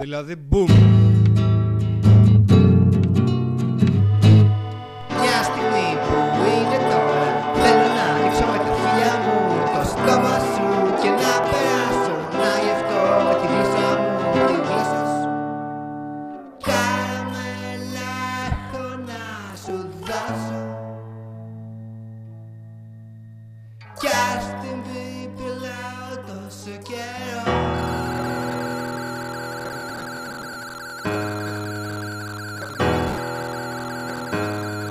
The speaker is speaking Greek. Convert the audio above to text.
Δηλαδή, boom. Μια στιγμή που είναι τώρα Θέλω να ρίξω με τα χίλια μου Το στόμα σου και να περάσω Να γευτώ με τη γλύσα μου Τη γλύσα σου. Καραμέλα έχω να σου δώσω. Κι ας την πιπηλάω τόσο καιρό Música